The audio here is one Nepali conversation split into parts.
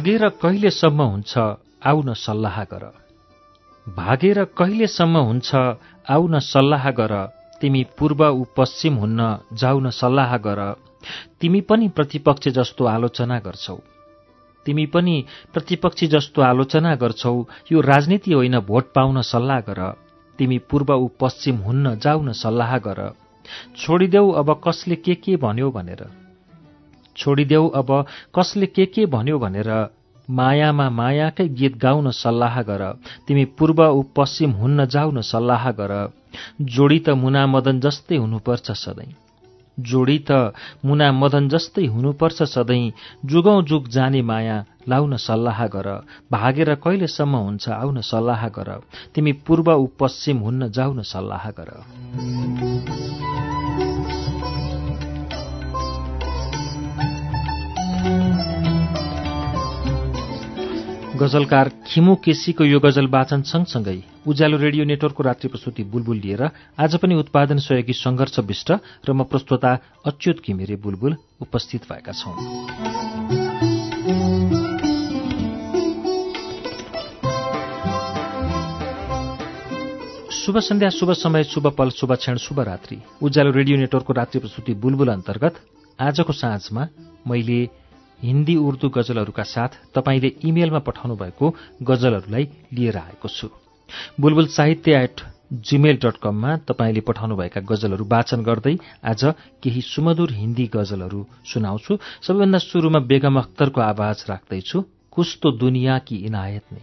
भागेर कहिलेसम्म हुन्छ आउ न सल्लाह गर। भागेर कहिलेसम्म हुन्छ आउ न सल्लाह गर। तिमी पूर्व ऊ पश्चिम हुन्न जाउ न सल्लाह गर। तिमी पनि प्रतिपक्षी जस्तो आलोचना गर्छौ। तिमी पनि प्रतिपक्षी जस्तो आलोचना गर्छौ यो राजनीति होइन भोट पाउन सल्लाह गर। तिमी पूर्व ऊ पश्चिम हुन्न जाउ न सल्लाह गर। छोडिदेऊ अब कसले के के भन्यो भनेर। छोडिदेऊ अब कसले के के भन्यो भनेर मायामा मायाकै गीत गाउन सल्लाह गर। तिमी पूर्व ऊ पश्चिम हुन्न जाउ न सल्लाह गर। जोडी त मुना मदन जस्तै हुनुपर्छ सधैँ। जोडी त मुना मदन जस्तै हुनुपर्छ सधैँ। जुगौँ जुग जाने माया लाउन सल्लाह गर। भागेर कहिलेसम्म हुन्छ आउन सल्लाह गर। तिमी पूर्व ऊ पश्चिम हुन्न जाउ न सल्लाह गर। गजलकार खिमु केसीको यो गजल वाचन सँगसँगै उज्यालो रेडियो नेटवर्कको रात्रि प्रस्तुति बुलबुल लिएर आज पनि उत्पादन सहयोगी सङ्घर्ष विष्ट र म प्रस्तोता अच्युत घिमिरे बुलबुल उपस्थित भएका छौं। शुभ सन्ध्या शुभ समय शुभ पल शुभ क्षण शुभ रात्रि। उज्यालो रेडियो नेटवर्कको रात्रि प्रस्तुति बुलबुल अन्तर्गत आजको साँझमा मैले हिन्दी उर्दू गजलहरूका साथ तपाईँले इमेलमा पठाउनु भएको गजलहरूलाई लिएर आएको छु। बुलबुल साहित्य एट जीमेल डट कममा तपाईँले पठाउनुभएका गजलहरू वाचन गर्दै आज केही सुमधुर हिन्दी गजलहरू सुनाउँछु। सबैभन्दा सुरुमा बेगम अख्तरको आवाज राख्दैछु। कुछ तो दुनियाँ की इनायत नै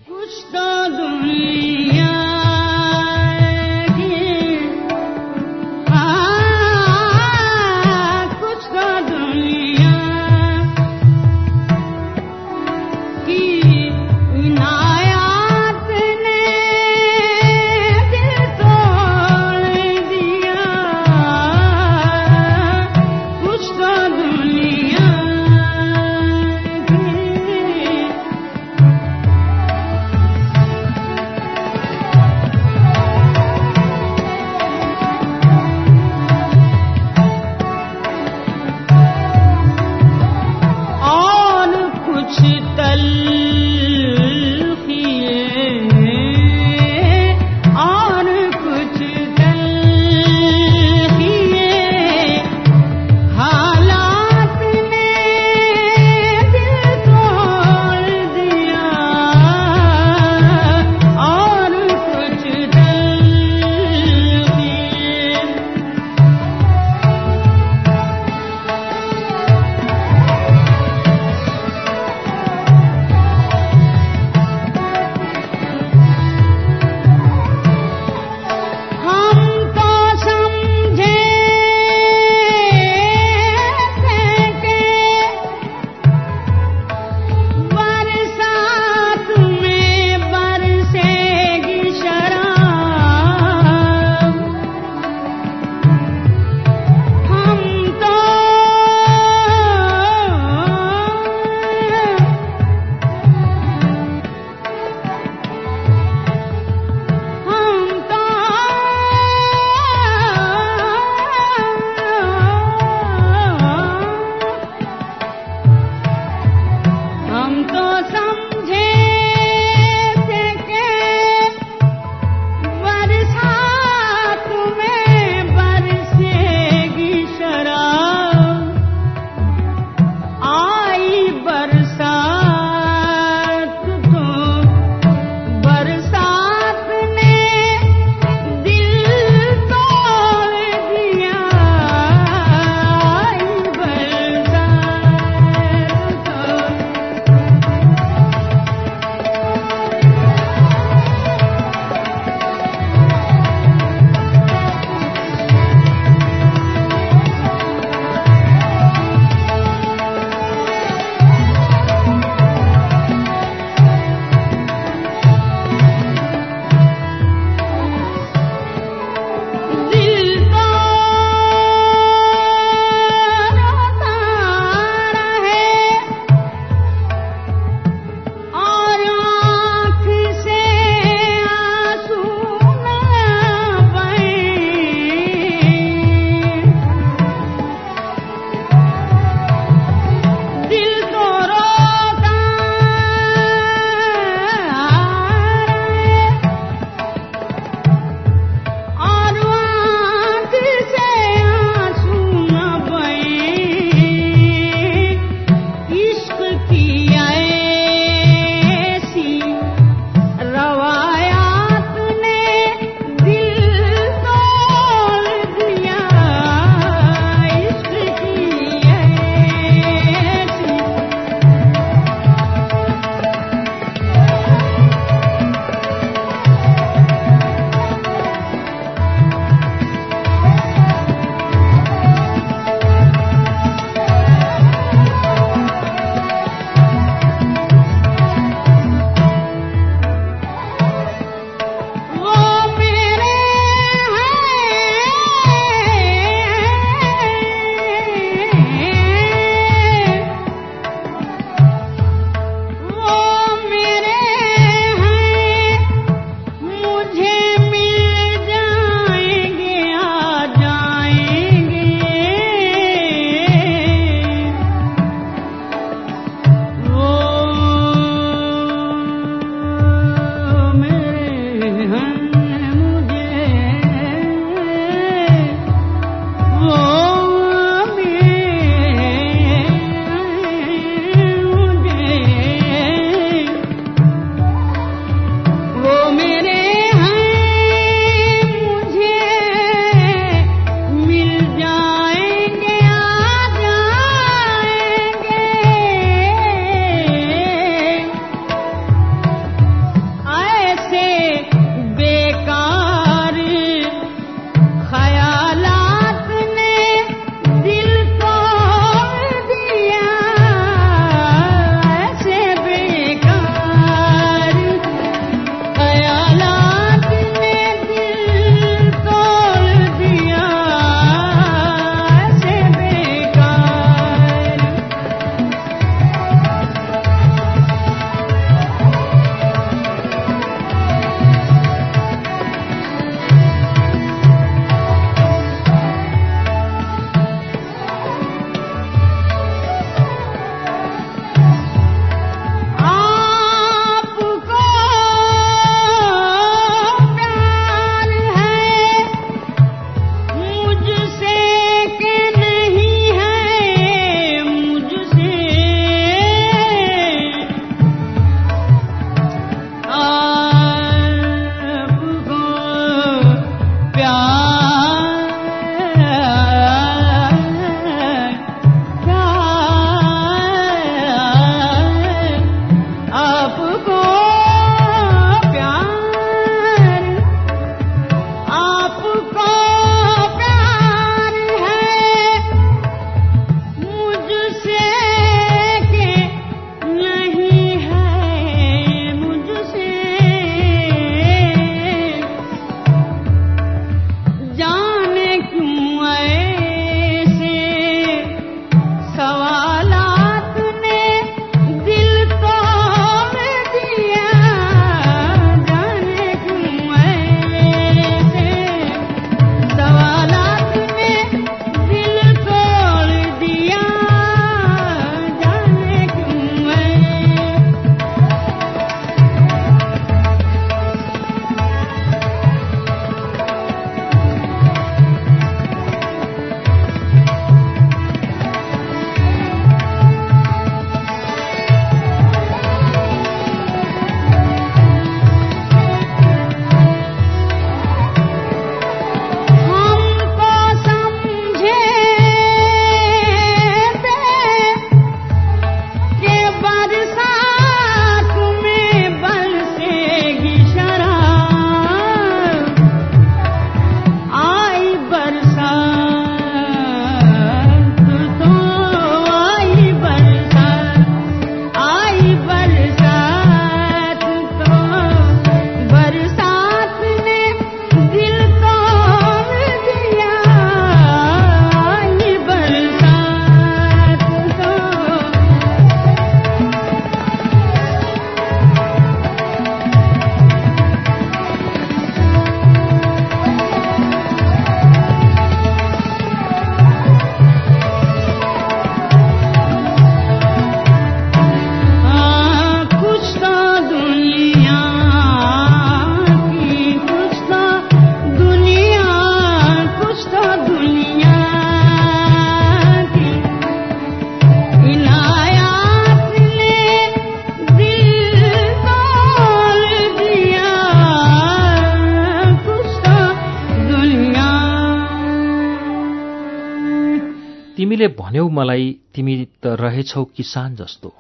मलाई तिमी त रहेछौ किसान जस्तो।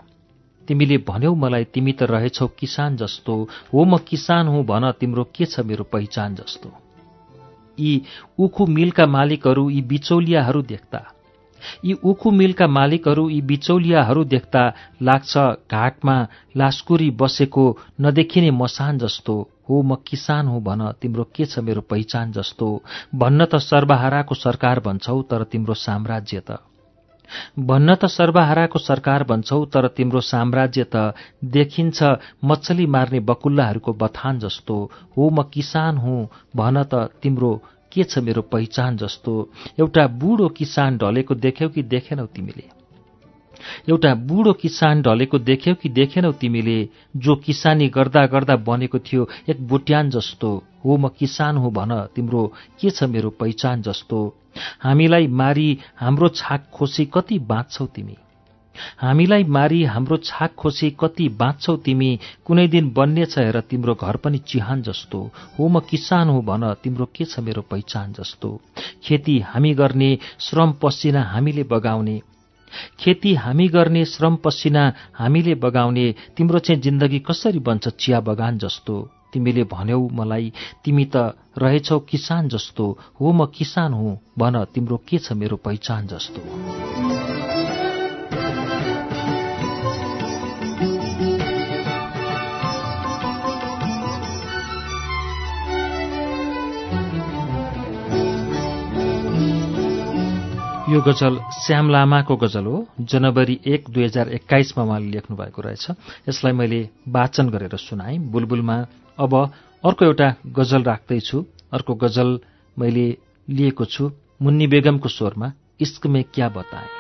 तिमीले भन्यौ मलाई तिमी त रहेछौ किसान जस्तो। हो म किसान हुँ भन तिम्रो के छ मेरो पहिचान जस्तो। यी उखु मिलका मालिकहरू यी बिचौलियाहरू देख्दा यी उखु मिलका मालिकहरू यी बिचौलियाहरू देख्दा लाग्छ घाटमा लास्कुरी बसेको नदेखिने मसान जस्तो। हो म किसान हुँ भन तिम्रो के छ मेरो पहिचान जस्तो। भन्न त सर्वहाराको सरकार भन्छौ तर तिम्रो साम्राज्य त। भन्न त सर्वहाराको सरकार भन्छौ तर तिम्रो साम्राज्य त देखिन्छ मच्छली मार्ने बकुल्लाहरूको बथान जस्तो। हो म किसान हुँ भन त तिम्रो के छ मेरो पहिचान जस्तो। एउटा बुढो किसान ढलेको देख्यौ कि देखेनौ तिमीले? एउटा बुढो किसान ढलेको देख्यौ कि देखेनौ तिमीले जो किसानी गर्दा गर्दा बनेको थियो एक बुट्यान जस्तो। हो म किसान हुँ भन तिम्रो के छ मेरो पहिचान जस्तो? हामीलाई मारी हाम्रो छाक खोसी कति बाँच्छौ तिमी? हामीलाई मारी हाम्रो छाक खोसी कति बाँच्छौ तिमी? कुनै दिन बन्नेछ हेर तिम्रो घर पनि चिहान जस्तो। हो म किसान हुँ भन तिम्रो के छ मेरो पहिचान जस्तो? खेती हामी गर्ने श्रम पसिना हामीले बगाउने। खेती हामी गर्ने श्रम पसिना हामीले बगाउने तिम्रो चाहिँ जिन्दगी कसरी बन्छ चिया बगान जस्तो? तिमीले भन्यौ मलाई तिमी त रहेछौ किसान जस्तो हो म किसान हुँ भन तिम्रो के छ मेरो पहिचान जस्तो? यो गजल श्याम लामाको गजल हो। जनवरी एक दुई हजार एक्काइसमा उहाँले लेख्नु भएको रहेछ। यसलाई मैले वाचन गरेर सुनाएँ। बुलबुलमा अब अर्को एउटा गजल राख्दैछु। अर्को गजल मैले लिएको छु। मुन्नी बेगमको स्वरमा इस्क में क्या बताएँ।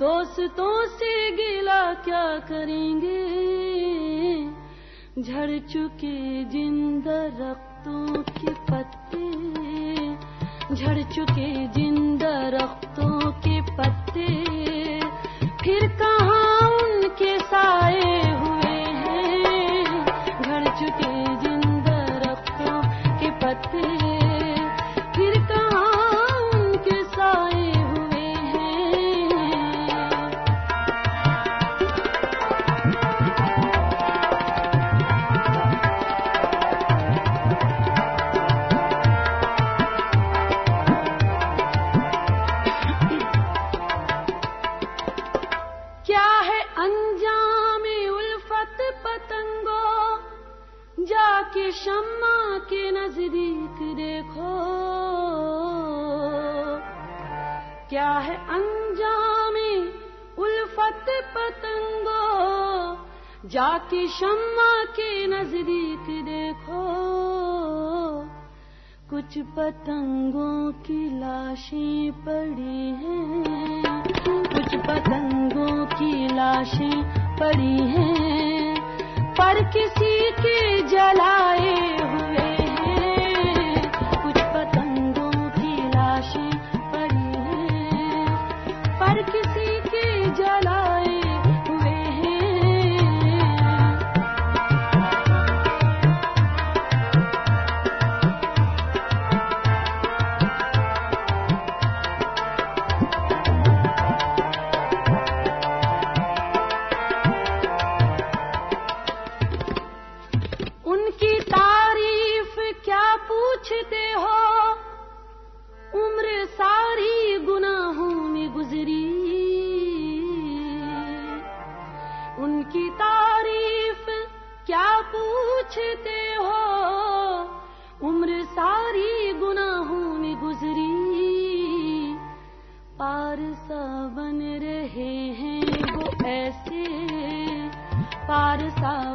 दोस्तों से गिला क्या करेंगे? झड़ चुके ज़िंदा रक्तों के पत्ते झड़ चुके अंजाम उल्फत पतंगो, जाके शम्मा के नज़दीक देखो। क्या है अंजाम उल्फत पतंगो, जाके शम्मा के नज़दीक देखो। कुछ पतंगों की लाशें पड़ी हैं कुछ पतंगों की लाशें पड़ी हैं। पर किसी के जलाए उनकी तारीफ़ क्या पूछते हो? उम्र सारी गुनाहों में गुजरी। पारसा बन रहे हैं वो ऐसे। पारसा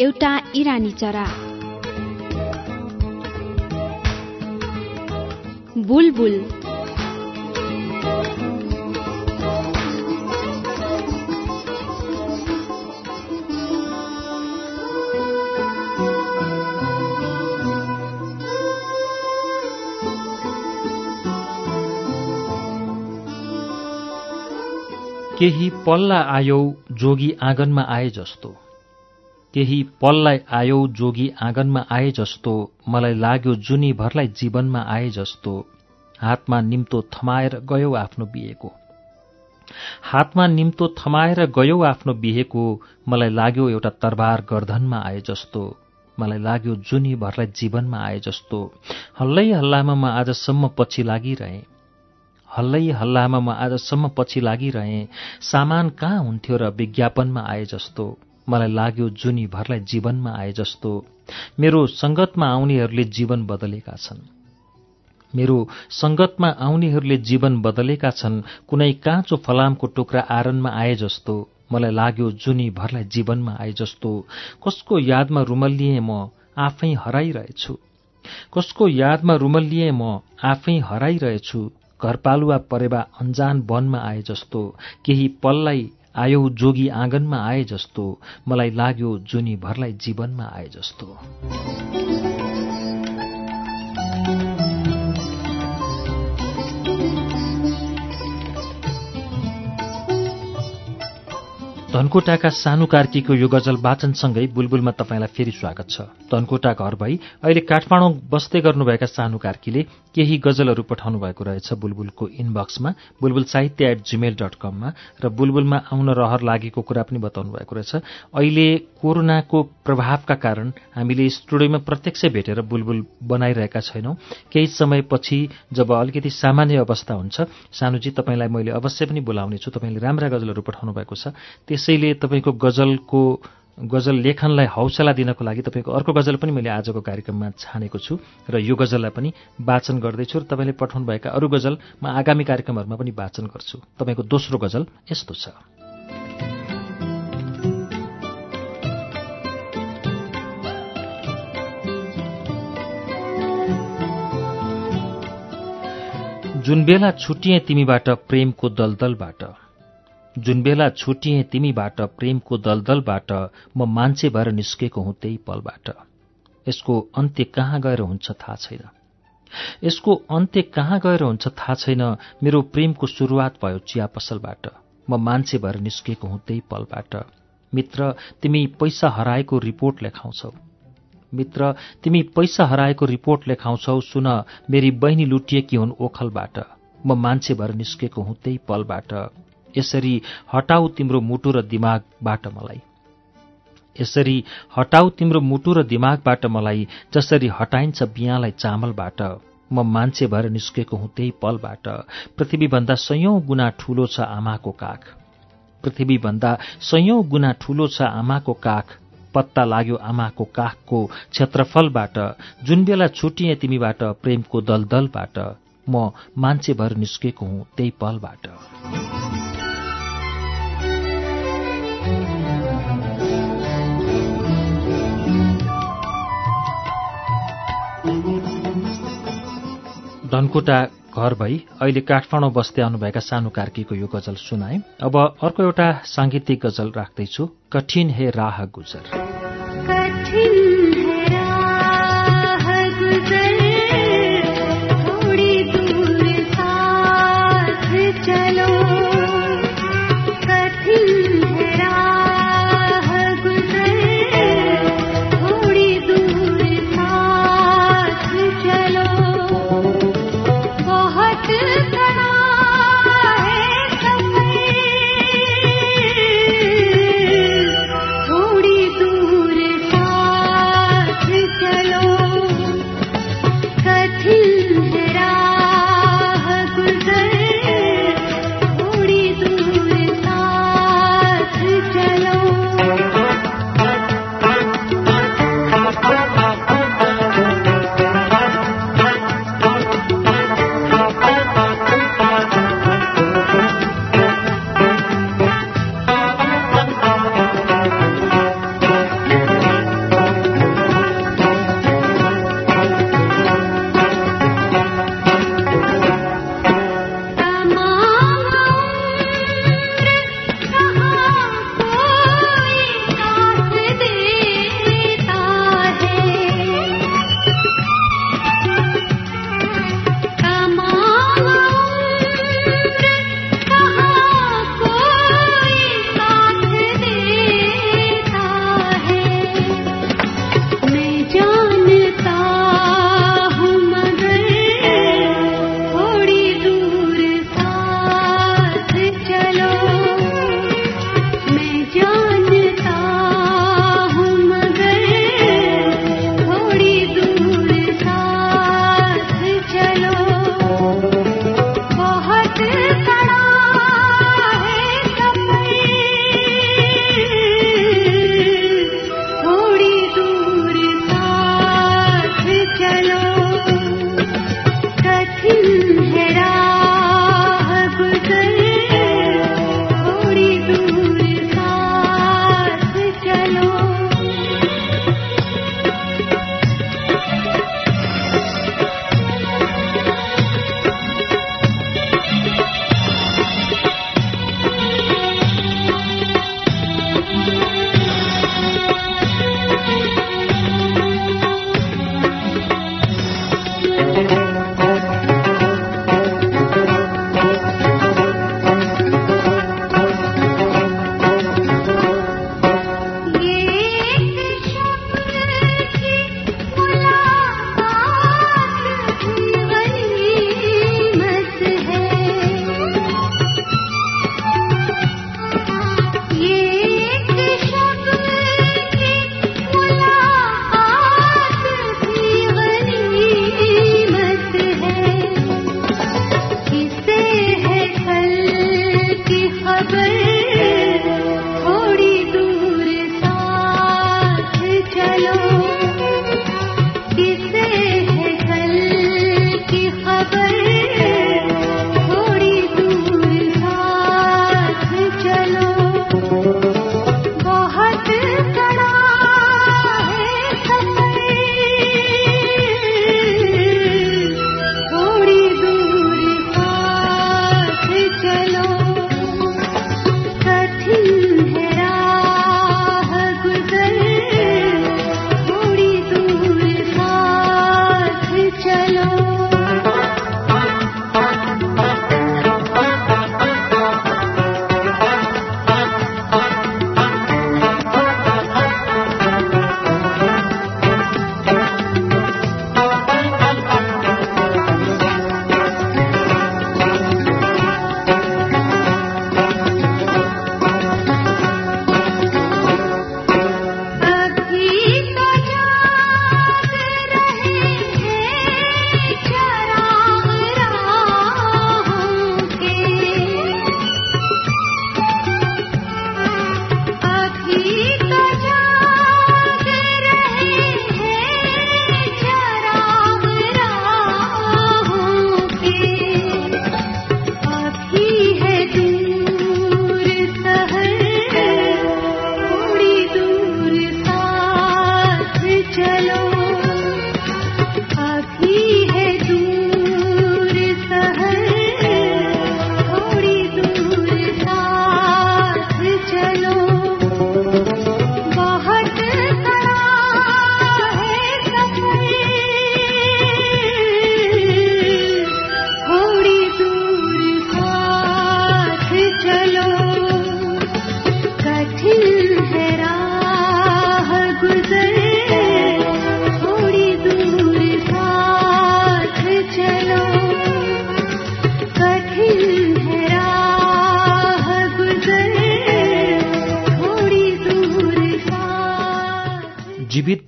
एउटा इरानी चरा। बुलबुल। केही पल्ला आयौ जोगी आँगनमा आए जस्तो। केही पल्लाई आयौ जोगी आँगनमा आए जस्तो मलाई लाग्यो जुनीभरलाई जीवनमा आए जस्तो। हातमा निम्तो थमाएर गयो आफ्नो बिहेको। हातमा निम्तो थमाएर गयो आफ्नो बिहेको मलाई लाग्यो एउटा तरबार गर्दनमा आए जस्तो। मलाई लाग्यो जुनीभरलाई जीवनमा आए जस्तो। हल्लै हल्लामा म आजसम्म पछि लागिरहेँ। हल्लै हल्लामा म आजसम्म पछि लागिरहेँ। सामान कहाँ हुन्थ्यो र विज्ञापनमा आए जस्तो। मलाई लाग्यो जुनीभरलाई जीवनमा आए जस्तो। मेरो सङ्गतमा आउनेहरूले जीवन बदलेका छन्। मेरो सङ्गतमा आउनेहरूले जीवन बदलेका छन् कुनै काँचो फलामको टुक्रा आरनमा आए जस्तो। मलाई लाग्यो जुनीभरलाई जीवनमा आए जस्तो। कसको यादमा रुमल्लिएँ म आफै हराइरहेछु। कसको यादमा रुमल्लिएँ म आफै हराइरहेछु। घरपालुवा परेवा अन्जान वनमा आए जस्तो। केही पल्लाई आयौ जोगी आँगनमा आए जस्तो मलाई लाग्यो जुनीभरलाई जीवनमा आए जस्तो। धनकोटाका सानो कार्कीको यो गजल वाचनसँगै बुलबुलमा तपाईँलाई फेरि स्वागत छ। धनकोटा घर भई अहिले काठमाडौँ बस्दै गर्नुभएका सानो कार्कीले केही गजलहरू पठाउनु भएको रहेछ बुलबुलको इनबक्समा। बुलबुल साहित्य एट जिमेल डट कममा र बुलबुलमा आउन रहर लागेको कुरा पनि बताउनु भएको रहेछ। अहिले कोरोनाको प्रभावका कारण हामीले स्टुडियोमा प्रत्यक्ष भेटेर बुलबुल बनाइरहेका छैनौँ। केही समयपछि जब अलिकति सामान्य अवस्था हुन्छ सानुजी तपाईँलाई मैले अवश्य पनि बोलाउने छु। तपाईँले राम्रा गजलहरू पठाउनु भएको छ। त्यसैले तपाईँको गजलको गजल लेखनलाई हौसला दिनको लागि तपाईँको अर्को गजल पनि मैले आजको कार्यक्रममा छानेको छु र यो गजललाई पनि वाचन गर्दैछु र तपाईँले पठाउनुभएका अरू गजल म आगामी कार्यक्रमहरूमा पनि वाचन गर्छु। तपाईँको दोस्रो गजल यस्तो छ। जुन बेला छुटिए तिमीबाट प्रेमको दलदलबाट जुन बेला छुटिए तिमीबाट प्रेमको दलदलबाट म मान्छे भएर निस्केको हुँ त्यही पलबाट। यसको अन्त्य कहाँ गएर हुन्छ थाहा छैन। यसको अन्त्य कहाँ गएर हुन्छ थाहा छैन। मेरो प्रेमको सुरुवात भयो चिया पसलबाट म मान्छे भएर निस्केको हुँ त्यही पलबाट। मित्र तिमी पैसा हराएको रिपोर्ट लेखाउँछौ। मित्र तिमी पैसा हराएको रिपोर्ट लेखाउँछौ। सुन मेरी बहिनी लुटिएकी हुन् ओखलबाट। म मान्छे भएर निस्केको हुँ त्यही पलबाट। यसरी हटाऊ तिम्रो मुटु र दिमागबाट मलाई। यसरी हटाऊ तिम्रो मुटु र दिमागबाट मलाई जसरी हटाइन्छ बिहालाई चामलबाट। म मान्छे भएर निस्केको हुँ त्यही पलबाट। पृथ्वीभन्दा सयौं गुणा ठूलो छ आमाको काख। पृथ्वीभन्दा सयौं गुणा ठूलो छ आमाको काख। पत्ता लाग्यो आमाको काखको क्षेत्रफलबाट। जुन बेला छुटिए तिमीबाट प्रेमको दलदलबाट म मान्छे भएर निस्केको हुँ त्यही पलबाट। धनकुटा घर भई अहिले काठमाडौँ बस्दै आउनुभएका सानो कार्कीको यो गजल सुनाए। अब अर्को एउटा साङ्गीतिक गजल राख्दैछु कठिन हे राह गुजर।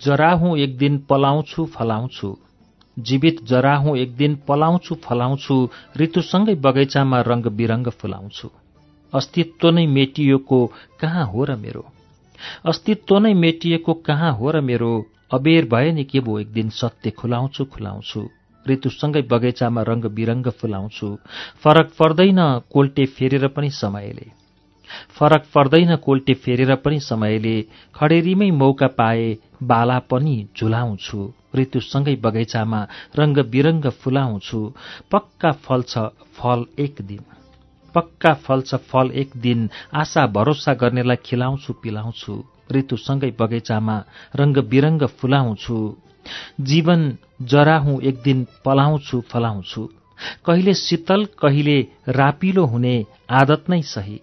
जीवित जरा हुँ एक दिन पलाउँछु फलाउँछु। जीवित जरा हुँ एक दिन पलाउँछु फलाउँछु। ऋतुसँगै बगैँचामा रङ्ग बिरङ्ग फुलाउँछु। अस्तित्व नै मेटिएको कहाँ हो र मेरो? अस्तित्व नै मेटिएको कहाँ हो र मेरो? अबेर भए नि के भो एक दिन सत्य खुलाउँछु खुलाउँछु। ऋतुसँगै बगैँचामा रङ्ग बिरङ्ग फुलाउँछु। फरक पर्दैन कोल्टे फेरेर पनि समयले। फरक पर्दैन कोल्टे फेरेर पनि समयले खडेरीमै मौका पाए बाला पनि झुलाउँछु ऋतुसँगै बगैँचामा रङ्ग बिरङ्ग फुलाउँछु। पक्का फल छ फल एक दिन। पक्का फल छ फल एक दिन। आशा भरोसा गर्नेलाई खिलाउँछु पिलाउँछु। ऋतुसँगै बगैँचामा रङ्ग बिरङ्ग फुलाउँछु। जीवन जरा हुँ एक दिन पलाउँछु फलाउँछु। कहिले शीतल कहिले रापिलो हुने आदत नै सही।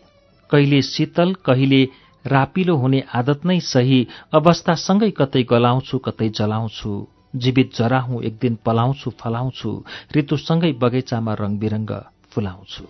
कहिले शीतल कहिले रापिलो हुने आदत नै सही अवस्थासँगै कतै गलाउँछु कतै जलाउँछु। जीवित जरा हुँ एक दिन पलाउँछु फलाउँछु ऋतुसँगै बगैँचामा रङ बिरङ्ग फुलाउँछु।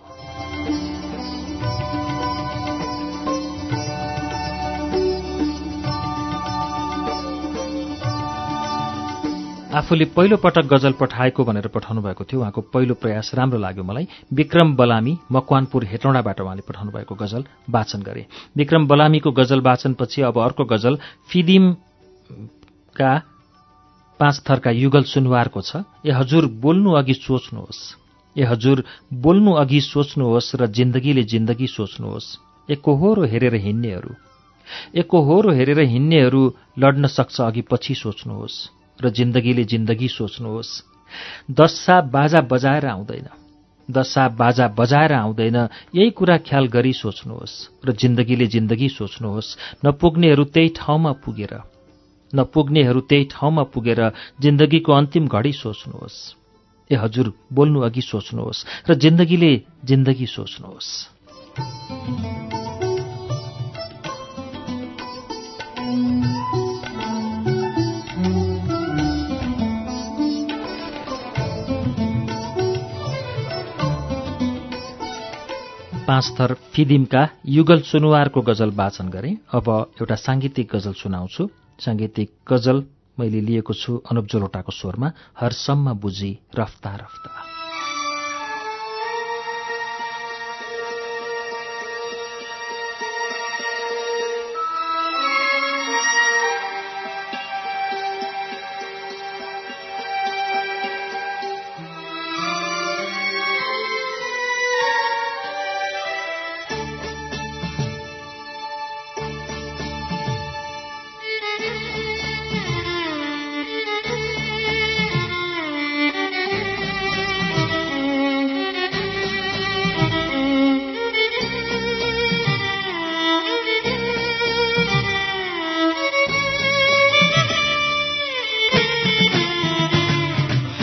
आफूले पहिलो पटक गजल पठाएको भनेर पठाउनु भएको थियो उहाँको पहिलो प्रयास राम्रो लाग्यो मलाई। विक्रम बलामी मकवानपुर हेटौँडाबाट उहाँले पठाउनु भएको गजल वाचन गरे। विक्रम बलामीको गजल वाचनपछि अब अर्को गजल फिदिमका पाँच थरका युगल सुनवारको छ। ए हजुर बोल्नु अघि सोच्नुहोस्। ए हजुर बोल्नु अघि सोच्नुहोस् र जिन्दगीले जिन्दगी सोच्नुहोस्। ए कोहोरो हेरेर हिँड्नेहरू। ए कोहोरो हेरेर हिँड्नेहरू लड्न सक्छ अघि पछि सोच्नुहोस्। र जिन्दगीले जिन्दगी सोच्नुहोस्। दशा बाजा बजाएर आउँदैन। दशा बाजा बजाएर आउँदैन यही कुरा ख्याल गरी सोच्नुहोस् र जिन्दगीले जिन्दगी सोच्नुहोस्। नपुग्नेहरू त्यही ठाउँमा पुगेर नपुग्नेहरू त्यही ठाउँमा पुगेर जिन्दगीको अन्तिम घडी सोच्नुहोस्। ए हजुर बोल्नु अघि सोच्नुहोस् र जिन्दगीले जिन्दगी सोच्नुहोस्। पाँच थर फिदिमका युगल सुनुवारको गजल वाचन गरेँ। अब एउटा साङ्गीतिक गजल सुनाउँछु। साङ्गीतिक गजल मैले लिएको छु अनुप जोलोटाको स्वरमा। हरसम्म बुझी रफ्ता रफ्ता।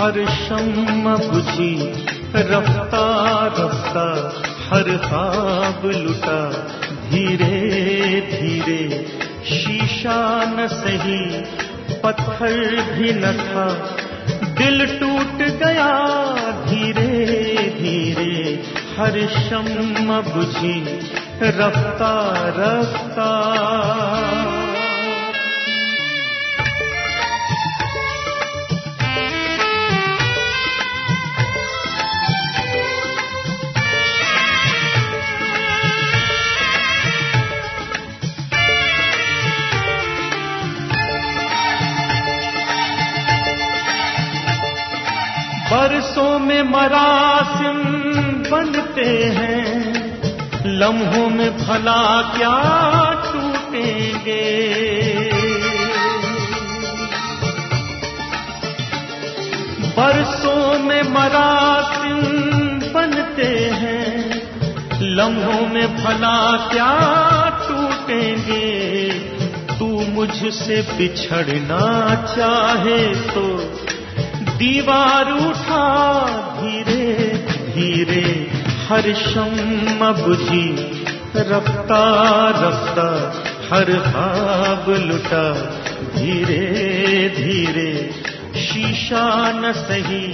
हर शम रफ्ता रफ्ता हर लुटा धीरे धीरे शीशा न सही पत्थर भी न था। दिल टूट गया धीरे धीरे हर शम बुझी रफ्ता रफ्ता में मरासिम बनते हैं। लम्हों में भला क्या टूटेंगे? बरसों में मरासिम बनते हैं। लम्हों में भला क्या टूटेंगे? तू मुझसे बिछड़ना चाहे तो दीवार उठा धीरे धीरे हर शम बुझी रफ्ता रफ्ता हर हाब लुटा। धीरे धीरे शीशा न सही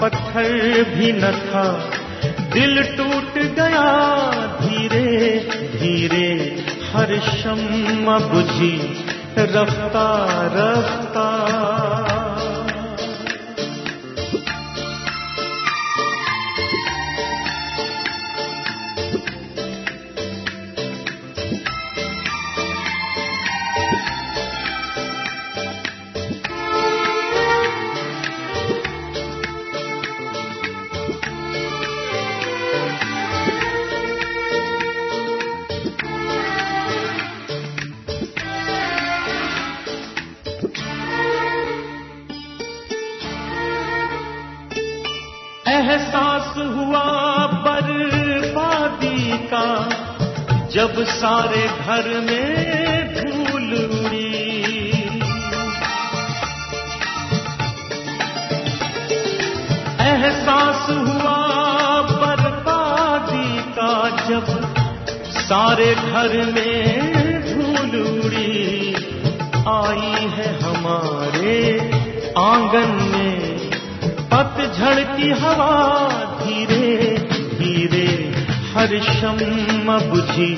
पत्थर भी न था। दिल टूट गया धीरे धीरे हर शम बुझी रफ्ता रफ्ता जब सारे घर में धूल उड़ी। एहसास हुआ बर्बादी का जब सारे घर में धूल उड़ी। आई है हमारे आँगन में, पतझड़ की हवा धीरे धीरे हर शम्मा बुझी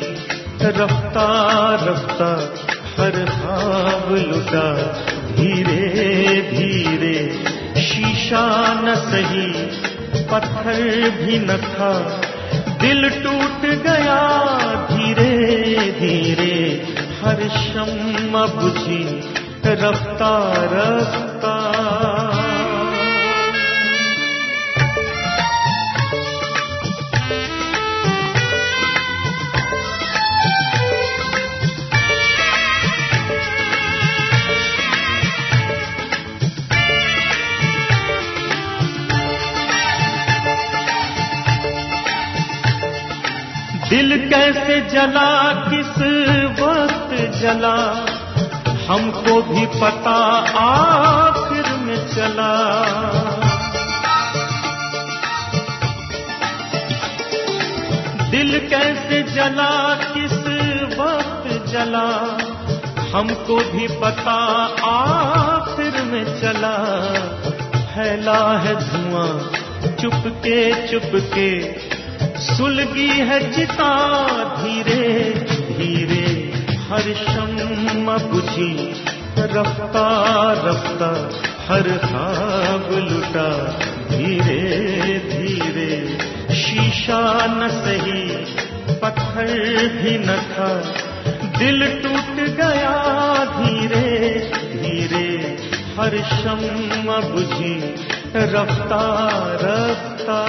रफ्ता रफ्ता, हर खाब लुटा। धीरे धीरे, शीशा न सही, पत्थर भी न था। दिल टूट गया धीरे धीरे हर शम्मा बुझी रफ्ता रफ्ता दिल कैसे जला, किस वक्त जला, हमको भी पता आखिर में चला। दिल कैसे जला, किस वक्त जला, हमको भी पता आखिर में चला। फैला है धुआँ चुपके चुपके सुलगी है चिता धीरे धीरे, हर शम्मा बुझी रफ्ता रफ्ता, हर खाब लुटा। धीरे धीरे, शीशा न सही, पत्थर भी न था। दिल टूट गया धीरे धीरे, हर शम्मा बुझी रफ्ता रफ्ता।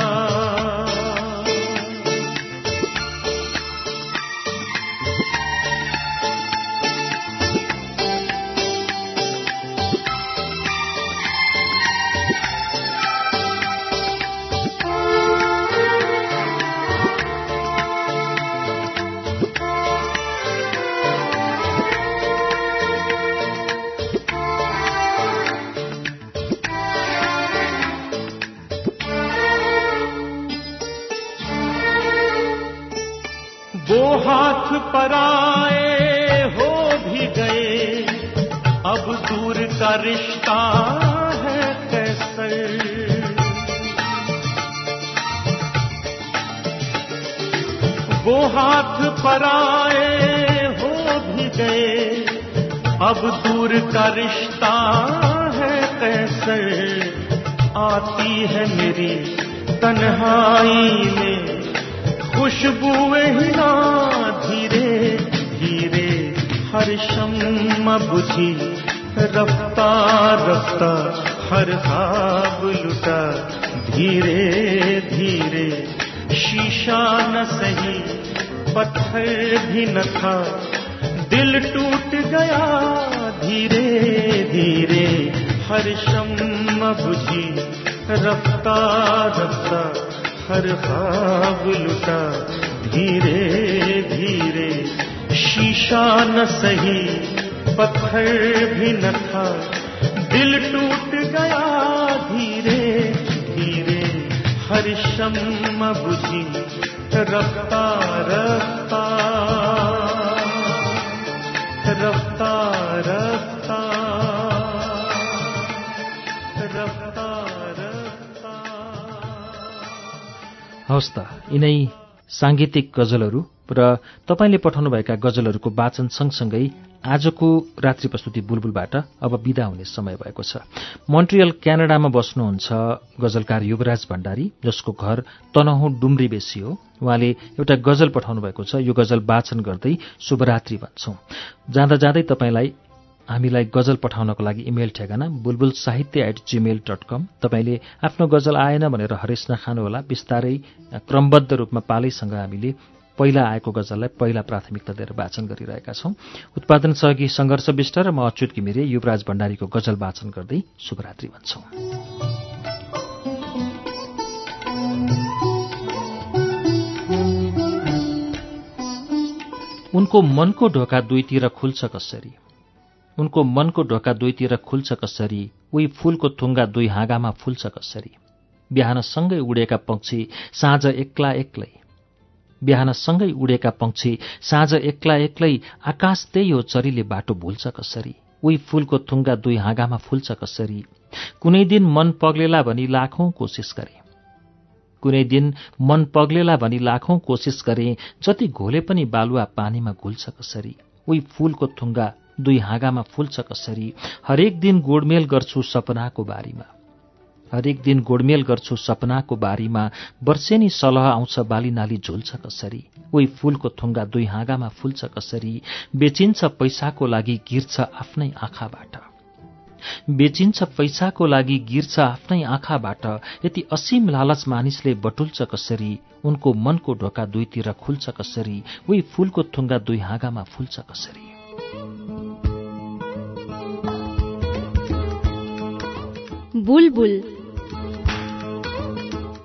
पराए हो भी गए। अब दूर का रिश्ता है कैसे? वो हाथ पराए हो भी गए। अब दूर का रिश्ता है कैसे? आती है मेरी तन्हाई में। हिला धीरे धीरे हर शम्मा बुझी रफ्ता रफ्ता हर धीरे धीरे शीशा न सही पत्थर भी न था। दिल टूट गया धीरे धीरे हर शम्मा बुझी रफ्ता रफ्ता हर खाब लुटा। धीरे धीरे शीशा न सही, पत्थर भी न था। दिल टूट गया धीरे धीरे। हर शम्मा बुझी रफ्ता रफ्ता। रफ्ता रफ्ता। रफ्ता रफ्ता। हवस् त, यिनै साङ्गीतिक गजलहरू। र तपाईँले पठाउनुभएका गजलहरूको वाचन सँगसँगै आजको रात्रि प्रस्तुति बुलबुलबाट अब विदा हुने समय भएको छ। मोन्ट्रियल क्यानाडामा बस्नुहुन्छ गजलकार युवराज भण्डारी जसको घर तनहुँ डुम्री बेसी हो। उहाँले एउटा गजल पठाउनु भएको छ। यो गजल वाचन गर्दै शुभरात्रि भन्छौं। जाँदा जाँदै तपाईँलाई हामीलाई गजल पठाउनको लागि इमेल ठेगाना बुलबुल साहित्य एट जीमेल डट कम तपाईँले आफ्नो गजल आएन भनेर हरेस नखानुहोला। बिस्तारै क्रमबद्ध रूपमा पालैसँग हामीले पहिला आएको गजललाई पहिला प्राथमिकता दिएर वाचन गरिरहेका छौं। उत्पादन सहयोगी संघर्ष विष्ट र म अच्युत घिमिरे युवराज भण्डारीको गजल वाचन गर्दै शुभरात्रि भन्छौं। उनको मनको ढोका दुईतिर खुल्छ कसरी? उनको मनको ढोका दुईतिर खुल्छ कसरी? उही फूलको थुङ्गा दुई हाँगामा फुल्छ कसरी? बिहान सँगै उडेका पंक्षी साँझ एक्ला एक्लै बिहान सँगै उडेका पंक्षी साँझ एक्ला एक्लै आकाश त्यही हो चरीले बाटो भुल्छ कसरी। उही फूलको थुङ्गा दुई हाँगामा फुल्छ कसरी। कुनै दिन मन पग्लेला भनी लाखौं कोसिस गरे। कुनै दिन मन पग्लेला भनी लाखौं कोसिस गरे जति घोले पनि बालुवा पानीमा घुल्छ कसरी। उही फूलको थुङ्गा दुई हाँगामा फुल्छ कसरी। हरेक दिन गोडमेल गर्छु सपनाको बारीमा। हरेक दिन गोडमेल गर्छु सपनाको बारीमा वर्षेनी सलह आउँछ बाली नाली झुल्छ कसरी? उही फूलको थुङ्गा दुई हाँगामा फुल्छ कसरी? बेचिन्छ पैसाको लागि गिर्छ आफ्नै आँखाबाट। बेचिन्छ पैसाको लागि गिर्छ आफ्नै आँखाबाट यति असीम लालच मानिसले बटुल्छ कसरी? उनको मनको ढोका दुईतिर खुल्छ कसरी? उही फूलको थुङ्गा दुई हाँगामा फुल्छ कसरी? बुलबुल